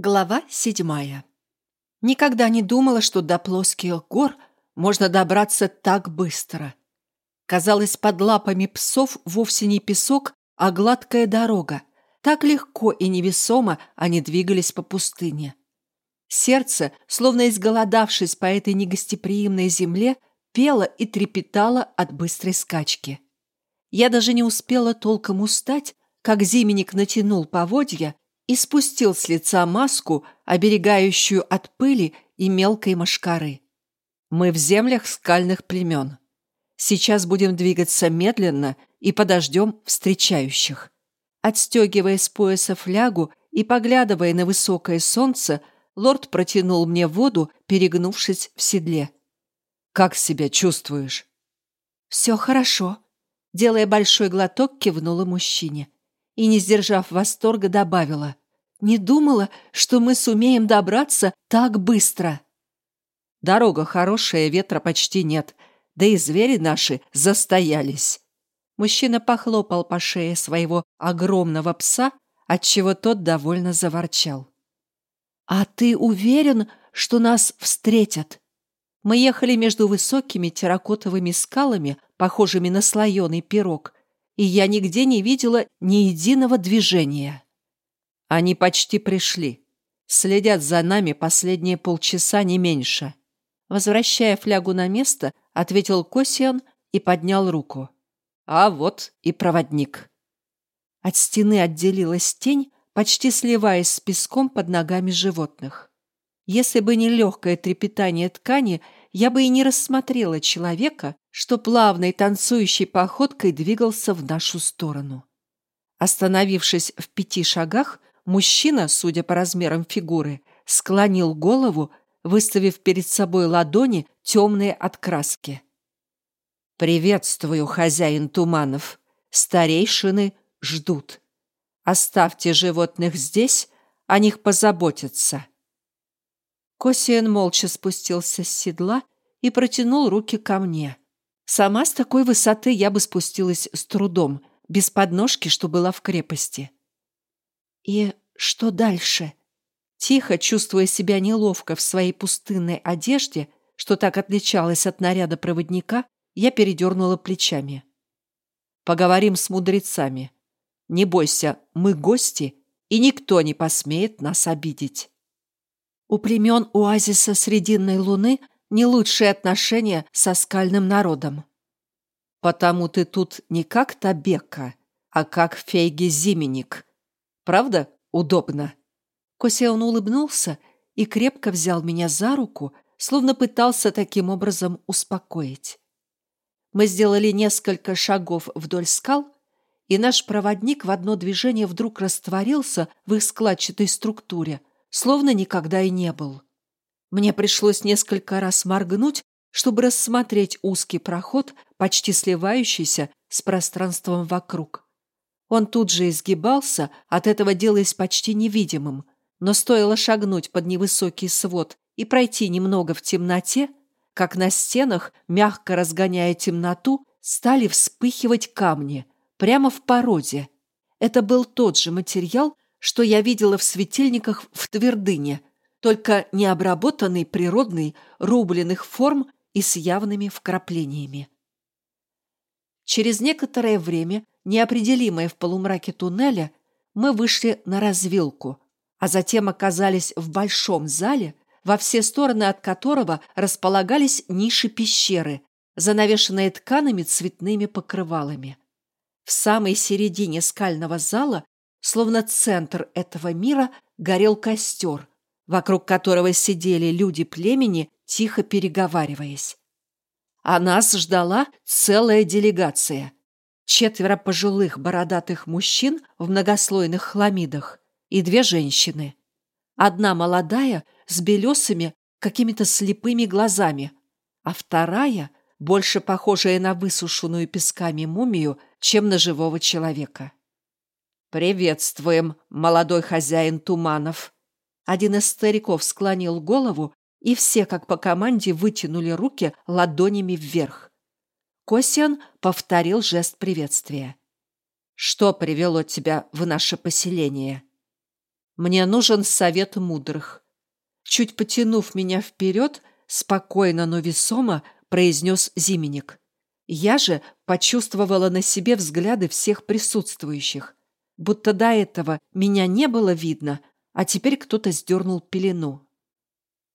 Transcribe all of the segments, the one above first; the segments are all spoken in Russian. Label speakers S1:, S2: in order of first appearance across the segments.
S1: Глава седьмая. Никогда не думала, что до плоских гор можно добраться так быстро. Казалось, под лапами псов вовсе не песок, а гладкая дорога. Так легко и невесомо они двигались по пустыне. Сердце, словно изголодавшись по этой негостеприимной земле, пело и трепетало от быстрой скачки. Я даже не успела толком устать, как Зименник натянул поводья и спустил с лица маску, оберегающую от пыли и мелкой мошкары. Мы в землях скальных племен. Сейчас будем двигаться медленно и подождем встречающих. Отстегивая с пояса флягу и поглядывая на высокое солнце, лорд протянул мне воду, перегнувшись в седле. «Как себя чувствуешь?» «Все хорошо», — делая большой глоток, кивнула мужчине. И, не сдержав восторга, добавила. Не думала, что мы сумеем добраться так быстро. Дорога хорошая, ветра почти нет, да и звери наши застоялись. Мужчина похлопал по шее своего огромного пса, отчего тот довольно заворчал. «А ты уверен, что нас встретят?» Мы ехали между высокими терракотовыми скалами, похожими на слоеный пирог, и я нигде не видела ни единого движения. Они почти пришли. Следят за нами последние полчаса, не меньше. Возвращая флягу на место, ответил Косиан и поднял руку. А вот и проводник. От стены отделилась тень, почти сливаясь с песком под ногами животных. Если бы не легкое трепетание ткани, я бы и не рассмотрела человека, что плавной танцующей походкой двигался в нашу сторону. Остановившись в пяти шагах, Мужчина, судя по размерам фигуры, склонил голову, выставив перед собой ладони, темные от краски. «Приветствую, хозяин туманов. Старейшины ждут. Оставьте животных здесь, о них позаботятся». Косиен молча спустился с седла и протянул руки ко мне. Сама с такой высоты я бы спустилась с трудом, без подножки, что была в крепости. И что дальше? Тихо, чувствуя себя неловко в своей пустынной одежде, что так отличалась от наряда проводника, я передернула плечами. «Поговорим с мудрецами. Не бойся, мы гости, и никто не посмеет нас обидеть». У племен оазиса Срединной Луны не лучшие отношения со скальным народом. «Потому ты тут не как Табека, а как Фейги-Зименник», Правда, удобно?» Косеон улыбнулся и крепко взял меня за руку, словно пытался таким образом успокоить. Мы сделали несколько шагов вдоль скал, и наш проводник в одно движение вдруг растворился в их складчатой структуре, словно никогда и не был. Мне пришлось несколько раз моргнуть, чтобы рассмотреть узкий проход, почти сливающийся с пространством вокруг. Он тут же изгибался, от этого делаясь почти невидимым, но стоило шагнуть под невысокий свод и пройти немного в темноте, как на стенах, мягко разгоняя темноту, стали вспыхивать камни, прямо в породе. Это был тот же материал, что я видела в светильниках в Твердыне, только необработанный природный, рубленых форм и с явными вкраплениями. Через некоторое время неопределимое в полумраке туннеля, мы вышли на развилку, а затем оказались в большом зале, во все стороны от которого располагались ниши пещеры, занавешенные ткаными цветными покрывалами. В самой середине скального зала, словно центр этого мира, горел костер, вокруг которого сидели люди племени, тихо переговариваясь. А нас ждала целая делегация – четверо пожилых бородатых мужчин в многослойных хламидах и две женщины. Одна молодая с белесыми какими-то слепыми глазами, а вторая больше похожая на высушенную песками мумию, чем на живого человека. «Приветствуем, молодой хозяин туманов!» Один из стариков склонил голову, и все, как по команде, вытянули руки ладонями вверх. Косян повторил жест приветствия. «Что привело тебя в наше поселение?» Мне нужен совет мудрых. Чуть потянув меня вперед, спокойно, но весомо произнес Зименник. Я же почувствовала на себе взгляды всех присутствующих. Будто до этого меня не было видно, а теперь кто-то сдернул пелену.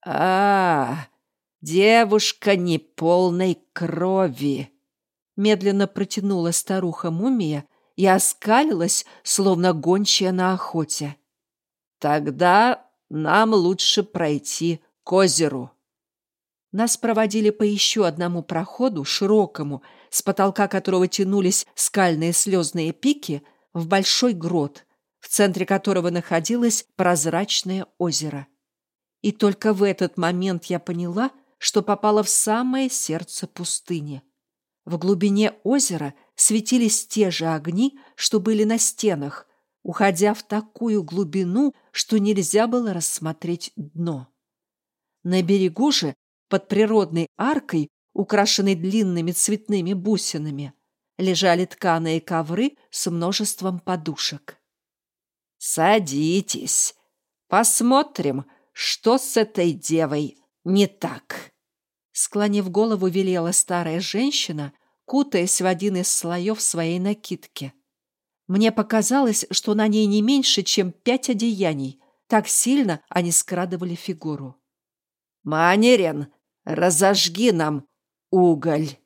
S1: а, девушка неполной крови!» Медленно протянула старуха-мумия и оскалилась, словно гончая на охоте. «Тогда нам лучше пройти к озеру». Нас проводили по еще одному проходу, широкому, с потолка которого тянулись скальные слезные пики, в большой грот, в центре которого находилось прозрачное озеро. И только в этот момент я поняла, что попала в самое сердце пустыни. В глубине озера светились те же огни, что были на стенах, уходя в такую глубину, что нельзя было рассмотреть дно. На берегу же, под природной аркой, украшенной длинными цветными бусинами, лежали тканые ковры с множеством подушек. «Садитесь, посмотрим, что с этой девой не так». Склонив голову, велела старая женщина, кутаясь в один из слоев своей накидки. Мне показалось, что на ней не меньше, чем пять одеяний. Так сильно они скрадывали фигуру. «Манерин, разожги нам уголь!»